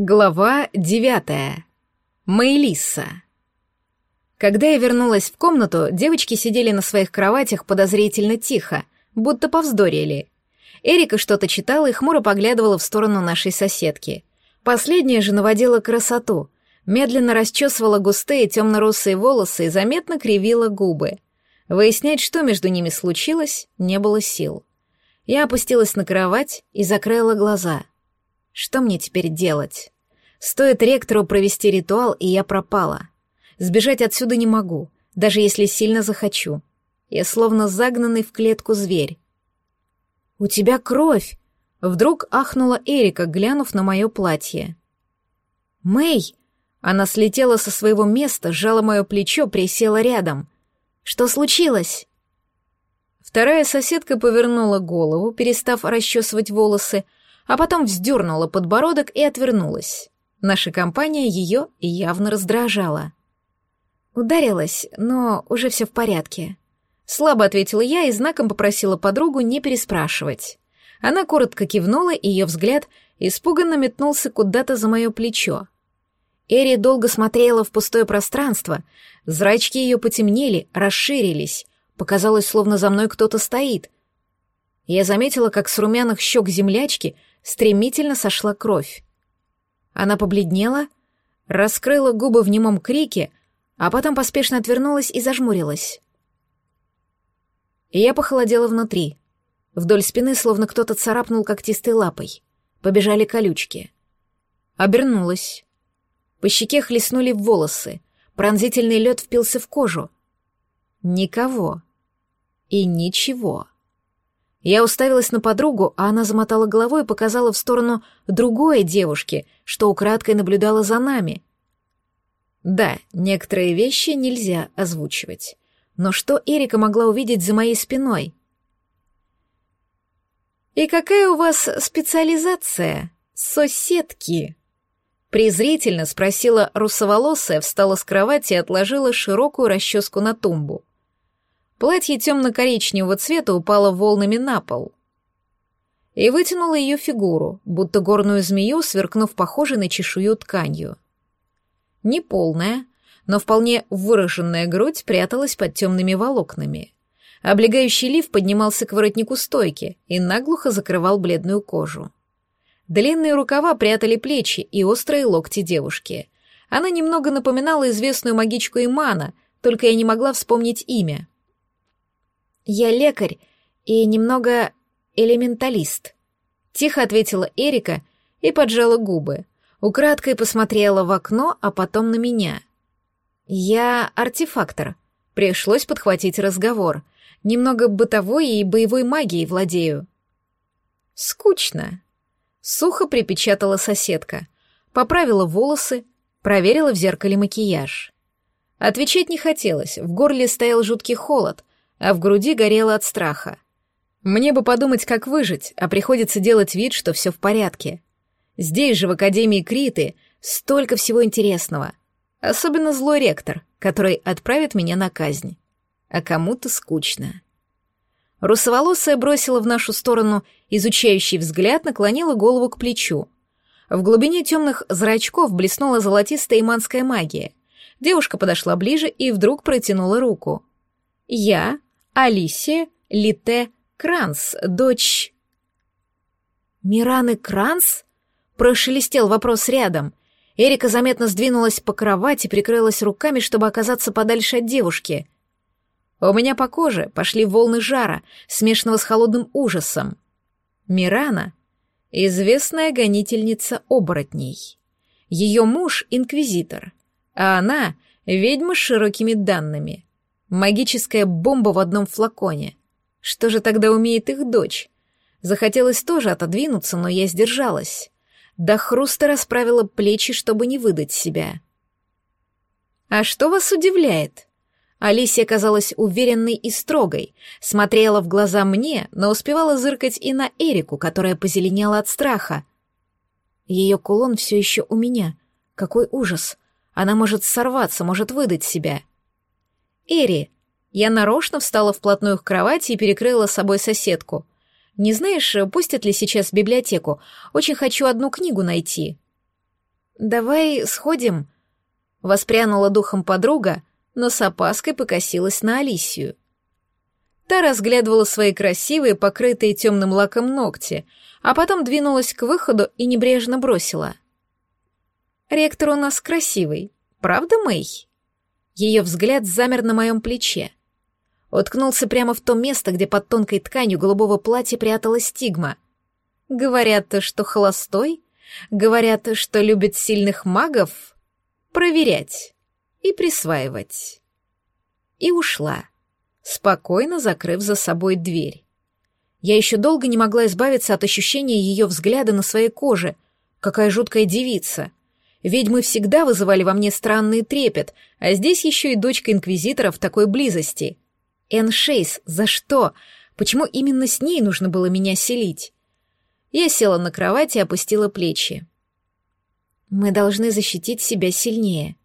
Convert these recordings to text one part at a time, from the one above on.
Глава девятая. Мэйлисса. Когда я вернулась в комнату, девочки сидели на своих кроватях подозрительно тихо, будто повздорили. Эрика что-то читала и хмуро поглядывала в сторону нашей соседки. Последняя же наводила красоту, медленно расчесывала густые темно-русые волосы и заметно кривила губы. Выяснять, что между ними случилось, не было сил. Я опустилась на кровать и закрыла глаза — что мне теперь делать? Стоит ректору провести ритуал, и я пропала. Сбежать отсюда не могу, даже если сильно захочу. Я словно загнанный в клетку зверь. «У тебя кровь!» Вдруг ахнула Эрика, глянув на мое платье. «Мэй!» Она слетела со своего места, сжала мое плечо, присела рядом. «Что случилось?» Вторая соседка повернула голову, перестав расчесывать волосы, а потом вздернула подбородок и отвернулась. Наша компания ее явно раздражала. Ударилась, но уже все в порядке. Слабо ответила я и знаком попросила подругу не переспрашивать. Она коротко кивнула, и ее взгляд испуганно метнулся куда-то за мое плечо. Эри долго смотрела в пустое пространство, зрачки ее потемнели, расширились, показалось, словно за мной кто-то стоит. Я заметила, как с румяных щек землячки стремительно сошла кровь. Она побледнела, раскрыла губы в немом крике, а потом поспешно отвернулась и зажмурилась. Я похолодела внутри. Вдоль спины словно кто-то царапнул когтистой лапой. Побежали колючки. Обернулась. По щеке хлестнули волосы. Пронзительный лед впился в кожу. Никого. И ничего. Я уставилась на подругу, а она замотала головой и показала в сторону другой девушки, что украдкой наблюдала за нами. Да, некоторые вещи нельзя озвучивать. Но что Эрика могла увидеть за моей спиной? «И какая у вас специализация, соседки?» Презрительно спросила русоволосая, встала с кровати и отложила широкую расческу на тумбу. Платье темно-коричневого цвета упало волнами на пол и вытянуло ее фигуру, будто горную змею, сверкнув похожей на чешую тканью. Неполная, но вполне выраженная грудь пряталась под темными волокнами. Облегающий лиф поднимался к воротнику стойки и наглухо закрывал бледную кожу. Длинные рукава прятали плечи и острые локти девушки. Она немного напоминала известную магичку Имана, только я не могла вспомнить имя. «Я лекарь и немного элементалист», — тихо ответила Эрика и поджала губы. Украдкой посмотрела в окно, а потом на меня. «Я артефактор», — пришлось подхватить разговор. «Немного бытовой и боевой магией владею». «Скучно», — сухо припечатала соседка. Поправила волосы, проверила в зеркале макияж. Отвечать не хотелось, в горле стоял жуткий холод, а в груди горело от страха. Мне бы подумать, как выжить, а приходится делать вид, что все в порядке. Здесь же, в Академии Криты, столько всего интересного. Особенно злой ректор, который отправит меня на казнь. А кому-то скучно. Русоволосая бросила в нашу сторону изучающий взгляд, наклонила голову к плечу. В глубине темных зрачков блеснула золотистая иманская магия. Девушка подошла ближе и вдруг протянула руку. Я Алисия Лите Кранс, дочь... «Мираны Кранс?» — прошелестел вопрос рядом. Эрика заметно сдвинулась по кровати, прикрылась руками, чтобы оказаться подальше от девушки. У меня по коже пошли волны жара, смешанного с холодным ужасом. Мирана — известная гонительница оборотней. Ее муж — инквизитор, а она — ведьма с широкими данными — Магическая бомба в одном флаконе. Что же тогда умеет их дочь? Захотелось тоже отодвинуться, но я сдержалась. До хруста расправила плечи, чтобы не выдать себя. «А что вас удивляет?» Алисия казалась уверенной и строгой, смотрела в глаза мне, но успевала зыркать и на Эрику, которая позеленела от страха. Ее кулон все еще у меня. Какой ужас! Она может сорваться, может выдать себя. Эри. Я нарочно встала вплотную к кровати и перекрыла собой соседку. Не знаешь, пустят ли сейчас в библиотеку? Очень хочу одну книгу найти. давай сходим?» Воспрянула духом подруга, но с опаской покосилась на Алисию. Та разглядывала свои красивые, покрытые темным лаком ногти, а потом двинулась к выходу и небрежно бросила. «Ректор у нас красивый, правда, Мэй?» Ее взгляд замер на моем плече. Уткнулся прямо в то место, где под тонкой тканью голубого платья пряталась стигма. Говорят, что холостой? Говорят, что любит сильных магов? Проверять и присваивать. И ушла, спокойно закрыв за собой дверь. Я еще долго не могла избавиться от ощущения ее взгляда на своей коже. Какая жуткая девица. Ведьмы всегда вызывали во мне странный трепет, а здесь еще и дочка инквизитора в такой близости. Энн Шейс, за что? Почему именно с ней нужно было меня селить? Я села на кровать и опустила плечи. Мы должны защитить себя сильнее.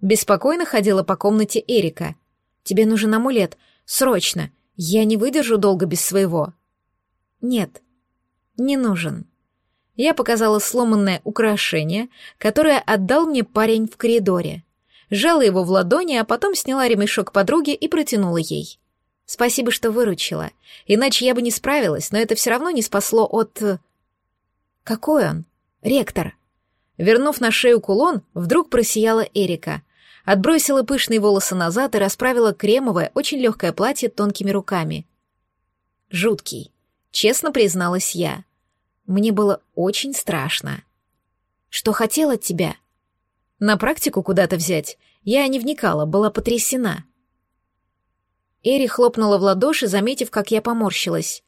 Беспокойно ходила по комнате Эрика. Тебе нужен амулет. Срочно. Я не выдержу долго без своего. Нет, не нужен. Я показала сломанное украшение, которое отдал мне парень в коридоре. Сжала его в ладони, а потом сняла ремешок подруги и протянула ей. Спасибо, что выручила. Иначе я бы не справилась, но это все равно не спасло от... Какой он? Ректор. Вернув на шею кулон, вдруг просияла Эрика. Отбросила пышные волосы назад и расправила кремовое, очень легкое платье тонкими руками. Жуткий. Честно призналась я. Мне было очень страшно. Что хотел от тебя? На практику куда-то взять? Я не вникала, была потрясена. Эри хлопнула в ладоши, заметив, как я поморщилась.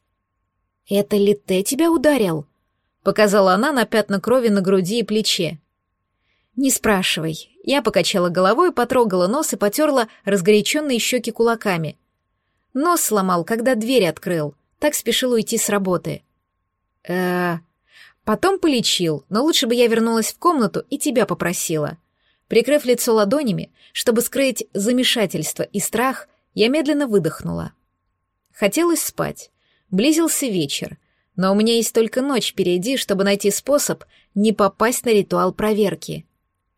«Это ли ты тебя ударил?» — показала она на пятна крови на груди и плече. «Не спрашивай». Я покачала головой, потрогала нос и потерла разгоряченные щеки кулаками. Нос сломал, когда дверь открыл. Так спешил уйти с работы. Э Потом полечил, но лучше бы я вернулась в комнату и тебя попросила. Прикрыв лицо ладонями, чтобы скрыть замешательство и страх, я медленно выдохнула. Хотелось спать. Близился вечер, но у меня есть только ночь впереди, чтобы найти способ не попасть на ритуал проверки.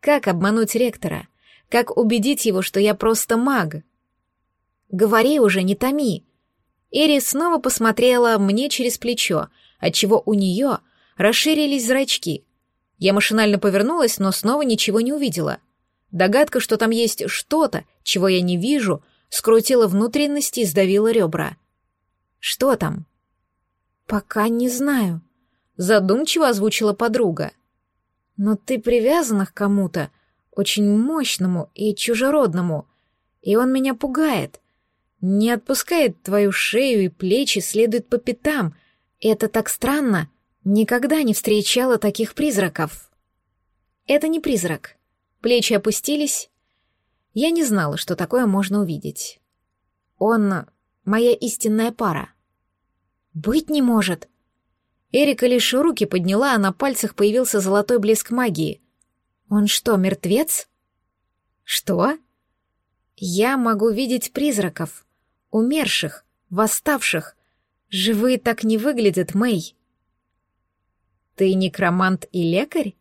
Как обмануть ректора? Как убедить его, что я просто маг? Говори уже, не томи. Эри снова посмотрела мне через плечо, отчего у нее расширились зрачки. Я машинально повернулась, но снова ничего не увидела. Догадка, что там есть что-то, чего я не вижу — скрутила внутренности и сдавила ребра. «Что там?» «Пока не знаю», — задумчиво озвучила подруга. «Но ты привязана к кому-то, очень мощному и чужеродному, и он меня пугает. Не отпускает твою шею и плечи, следует по пятам. Это так странно. Никогда не встречала таких призраков». «Это не призрак». Плечи опустились, я не знала, что такое можно увидеть. Он — моя истинная пара. Быть не может. Эрика лишь руки подняла, а на пальцах появился золотой блеск магии. Он что, мертвец? Что? Я могу видеть призраков, умерших, восставших. Живые так не выглядят, Мэй. Ты некромант и лекарь?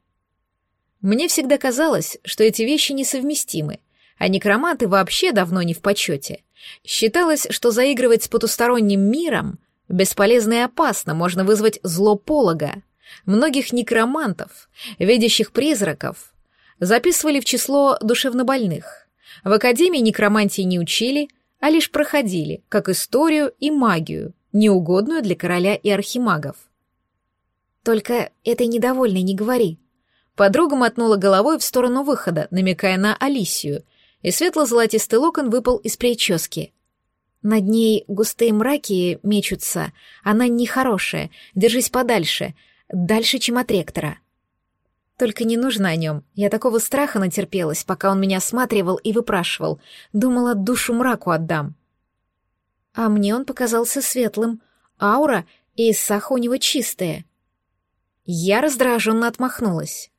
Мне всегда казалось, что эти вещи несовместимы, а некроманты вообще давно не в почете. Считалось, что заигрывать с потусторонним миром бесполезно и опасно, можно вызвать зло полога. Многих некромантов, видящих призраков, записывали в число душевнобольных. В Академии некромантии не учили, а лишь проходили, как историю и магию, неугодную для короля и архимагов. «Только этой недовольной не говори». Подруга мотнула головой в сторону выхода, намекая на Алисию — и светло-золотистый локон выпал из прически. Над ней густые мраки мечутся. Она нехорошая. Держись подальше. Дальше, чем от ректора. Только не нужно о нем. Я такого страха натерпелась, пока он меня осматривал и выпрашивал. Думала, душу мраку отдам. А мне он показался светлым. Аура и саха у него чистая. Я раздраженно отмахнулась.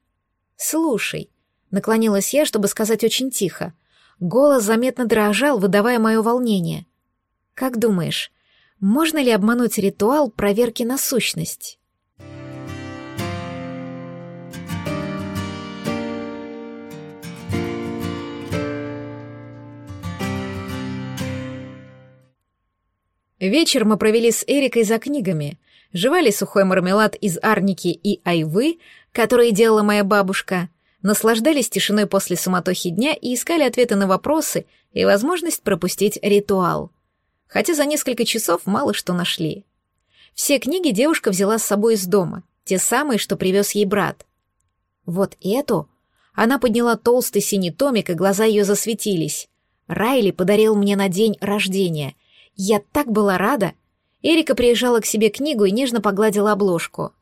«Слушай», — наклонилась я, чтобы сказать очень тихо, — Голос заметно дрожал, выдавая мое волнение. «Как думаешь, можно ли обмануть ритуал проверки на сущность?» Вечер мы провели с Эрикой за книгами, жевали сухой мармелад из арники и айвы, которые делала моя бабушка, наслаждались тишиной после суматохи дня и искали ответы на вопросы и возможность пропустить ритуал. Хотя за несколько часов мало что нашли. Все книги девушка взяла с собой из дома, те самые, что привез ей брат. Вот эту? Она подняла толстый синий томик, и глаза ее засветились. Райли подарил мне на день рождения. Я так была рада. Эрика приезжала к себе книгу и нежно погладила обложку.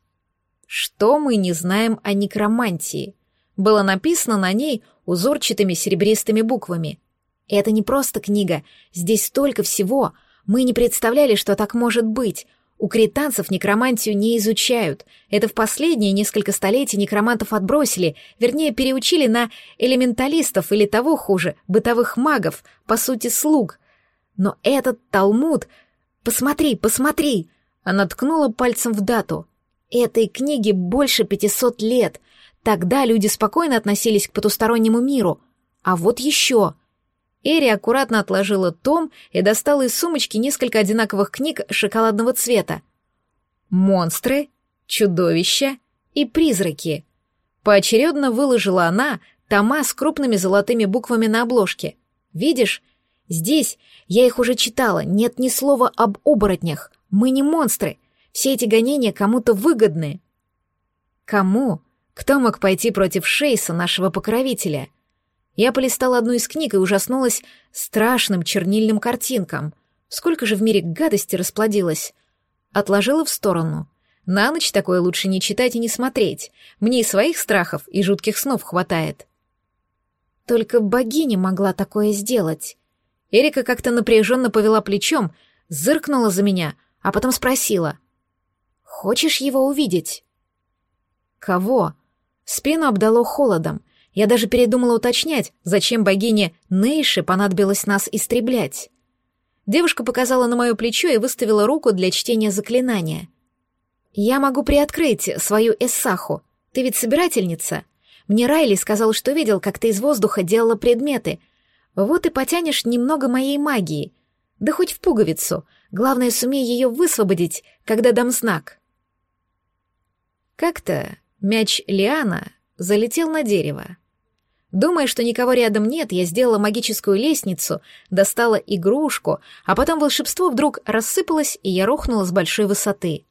«Что мы не знаем о некромантии?» Было написано на ней узорчатыми серебристыми буквами. Это не просто книга, здесь столько всего. Мы не представляли, что так может быть. У кританцев некромантию не изучают. Это в последние несколько столетий некромантов отбросили, вернее, переучили на элементалистов или того хуже, бытовых магов, по сути, слуг. Но этот Талмуд... Посмотри, посмотри! Она ткнула пальцем в дату. Этой книге больше пятисот лет. Тогда люди спокойно относились к потустороннему миру. А вот еще... Эри аккуратно отложила том и достала из сумочки несколько одинаковых книг шоколадного цвета. «Монстры», «Чудовища» и «Призраки». Поочередно выложила она тома с крупными золотыми буквами на обложке. «Видишь? Здесь я их уже читала, нет ни слова об оборотнях. Мы не монстры. Все эти гонения кому-то выгодны». «Кому? Кто мог пойти против Шейса, нашего покровителя?» Я полистала одну из книг и ужаснулась страшным чернильным картинкам. Сколько же в мире гадости расплодилось. Отложила в сторону. На ночь такое лучше не читать и не смотреть. Мне и своих страхов, и жутких снов хватает. Только богиня могла такое сделать. Эрика как-то напряженно повела плечом, зыркнула за меня, а потом спросила. «Хочешь его увидеть?» «Кого?» Спину обдало холодом — я даже передумала уточнять, зачем богине Нейши понадобилось нас истреблять. Девушка показала на мое плечо и выставила руку для чтения заклинания. «Я могу приоткрыть свою эссаху. Ты ведь собирательница. Мне Райли сказал, что видел, как ты из воздуха делала предметы. Вот и потянешь немного моей магии. Да хоть в пуговицу. Главное, сумей ее высвободить, когда дам знак». Как-то мяч Лиана залетел на дерево. Думая, что никого рядом нет, я сделала магическую лестницу, достала игрушку, а потом волшебство вдруг рассыпалось, и я рухнула с большой высоты.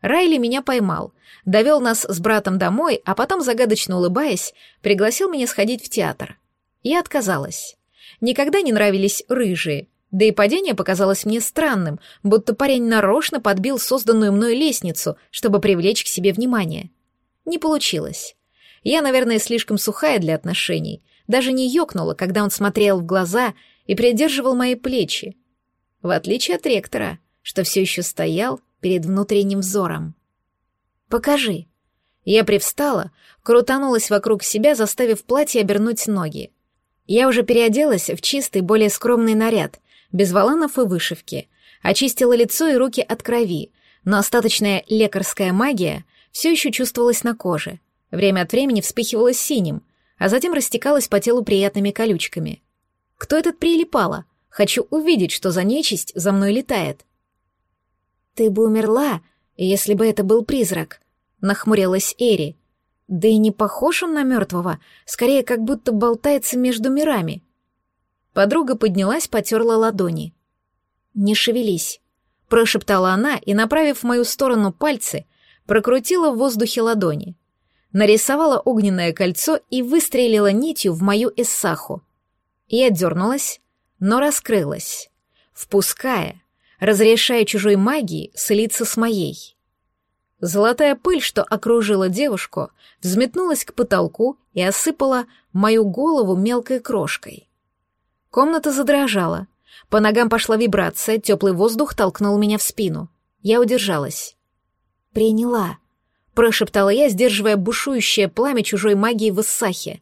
Райли меня поймал, довел нас с братом домой, а потом, загадочно улыбаясь, пригласил меня сходить в театр. Я отказалась. Никогда не нравились рыжие, да и падение показалось мне странным, будто парень нарочно подбил созданную мной лестницу, чтобы привлечь к себе внимание. Не получилось. Я, наверное, слишком сухая для отношений, даже не ёкнула, когда он смотрел в глаза и придерживал мои плечи. В отличие от ректора, что все еще стоял перед внутренним взором. «Покажи». Я привстала, крутанулась вокруг себя, заставив платье обернуть ноги. Я уже переоделась в чистый, более скромный наряд, без воланов и вышивки, очистила лицо и руки от крови, но остаточная лекарская магия все еще чувствовалась на коже — Время от времени вспыхивало синим, а затем растекалось по телу приятными колючками. Кто этот прилипала? Хочу увидеть, что за нечисть за мной летает. Ты бы умерла, если бы это был призрак, нахмурилась Эри. Да и не похож он на мертвого, скорее как будто болтается между мирами. Подруга поднялась, потерла ладони. «Не шевелись», — прошептала она и, направив в мою сторону пальцы, прокрутила в воздухе ладони нарисовала огненное кольцо и выстрелила нитью в мою эссаху. Я дернулась, но раскрылась, впуская, разрешая чужой магии слиться с моей. Золотая пыль, что окружила девушку, взметнулась к потолку и осыпала мою голову мелкой крошкой. Комната задрожала. По ногам пошла вибрация, теплый воздух толкнул меня в спину. Я удержалась. «Приняла», прошептала я, сдерживая бушующее пламя чужой магии в Иссахе.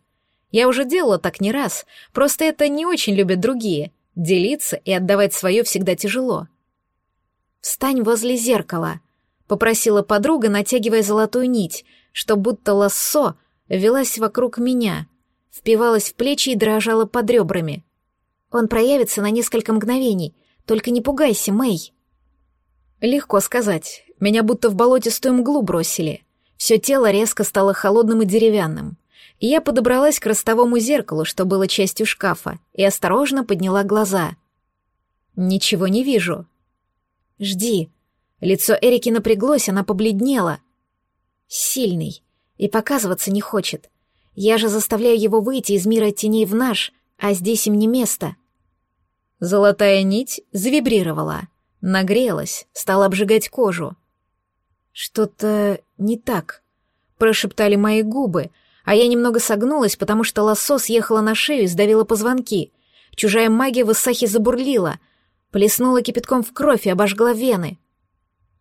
Я уже делала так не раз, просто это не очень любят другие. Делиться и отдавать свое всегда тяжело. «Встань возле зеркала», — попросила подруга, натягивая золотую нить, что будто лассо велась вокруг меня, впивалась в плечи и дрожала под ребрами. «Он проявится на несколько мгновений, только не пугайся, Мэй». Легко сказать. Меня будто в болотистую мглу бросили. Все тело резко стало холодным и деревянным. И я подобралась к ростовому зеркалу, что было частью шкафа, и осторожно подняла глаза. Ничего не вижу. «Жди». Лицо Эрики напряглось, она побледнела. «Сильный. И показываться не хочет. Я же заставляю его выйти из мира теней в наш, а здесь им не место». Золотая нить завибрировала, нагрелась, стала обжигать кожу. «Что-то не так», — прошептали мои губы, а я немного согнулась, потому что лассо съехала на шею и сдавила позвонки. Чужая магия в Исахе забурлила, плеснула кипятком в кровь и обожгла вены.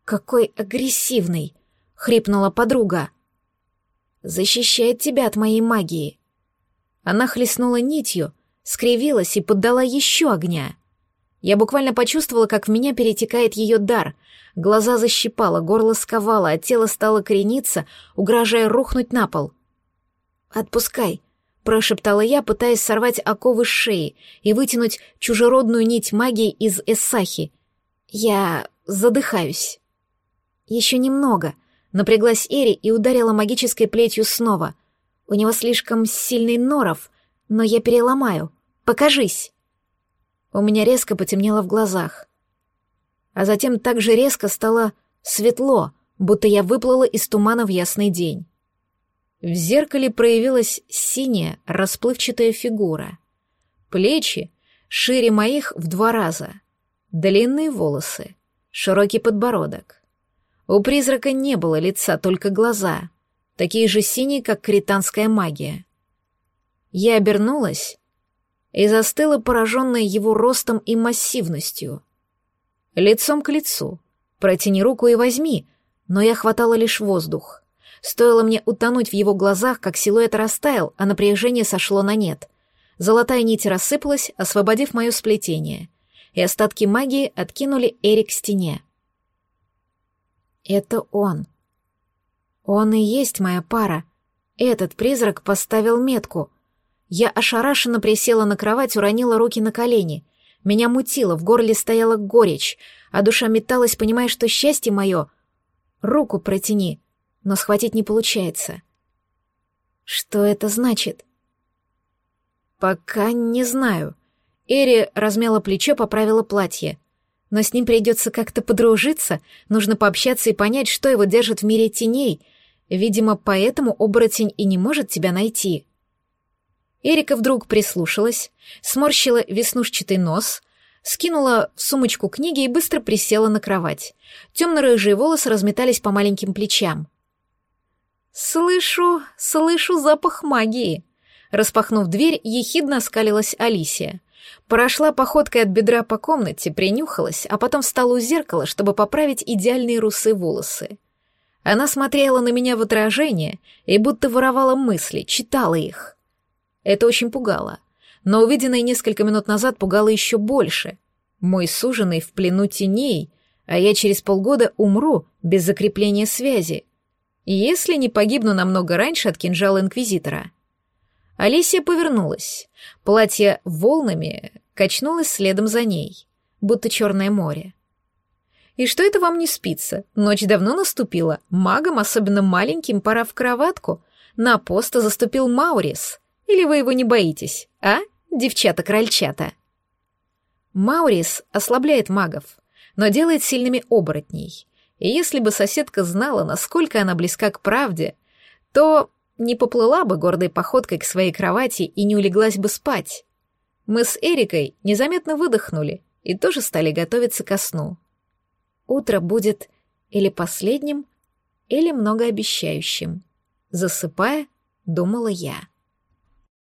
«Какой агрессивный!» — хрипнула подруга. «Защищает тебя от моей магии». Она хлестнула нитью, скривилась и поддала еще огня. Я буквально почувствовала, как в меня перетекает ее дар. Глаза защипало, горло сковало, а тело стало крениться, угрожая рухнуть на пол. «Отпускай», — прошептала я, пытаясь сорвать оковы с шеи и вытянуть чужеродную нить магии из Эссахи. «Я задыхаюсь». «Еще немного», — напряглась Эри и ударила магической плетью снова. «У него слишком сильный норов, но я переломаю. Покажись!» У меня резко потемнело в глазах. А затем так же резко стало светло, будто я выплыла из тумана в ясный день. В зеркале проявилась синяя, расплывчатая фигура. Плечи шире моих в два раза. Длинные волосы, широкий подбородок. У призрака не было лица, только глаза, такие же синие, как кританская магия. Я обернулась и застыла, пораженная его ростом и массивностью. Лицом к лицу. Протяни руку и возьми, но я хватала лишь воздух. Стоило мне утонуть в его глазах, как силуэт растаял, а напряжение сошло на нет. Золотая нить рассыпалась, освободив мое сплетение, и остатки магии откинули Эрик к стене. Это он. Он и есть моя пара. Этот призрак поставил метку. Я ошарашенно присела на кровать, уронила руки на колени. Меня мутило, в горле стояла горечь, а душа металась, понимая, что счастье мое... Руку протяни, но схватить не получается. Что это значит? Пока не знаю. Эри размяла плечо, поправила платье. Но с ним придется как-то подружиться, нужно пообщаться и понять, что его держит в мире теней. Видимо, поэтому оборотень и не может тебя найти. Эрика вдруг прислушалась, сморщила веснушчатый нос, скинула в сумочку книги и быстро присела на кровать. Темно-рыжие волосы разметались по маленьким плечам. «Слышу, слышу запах магии!» Распахнув дверь, ехидно оскалилась Алисия. Прошла походкой от бедра по комнате, принюхалась, а потом встала у зеркала, чтобы поправить идеальные русые волосы. Она смотрела на меня в отражение и будто воровала мысли, читала их. Это очень пугало. Но увиденное несколько минут назад пугало еще больше. Мой суженый в плену теней, а я через полгода умру без закрепления связи. Если не погибну намного раньше от кинжала Инквизитора. Алисия повернулась. Платье волнами качнулось следом за ней, будто черное море. И что это вам не спится? Ночь давно наступила. Магам, особенно маленьким, пора в кроватку. На пост заступил Маурис. Или вы его не боитесь, а, девчата-крольчата? Маурис ослабляет магов, но делает сильными оборотней. И если бы соседка знала, насколько она близка к правде, то не поплыла бы гордой походкой к своей кровати и не улеглась бы спать. Мы с Эрикой незаметно выдохнули и тоже стали готовиться ко сну. Утро будет или последним, или многообещающим. Засыпая, думала я.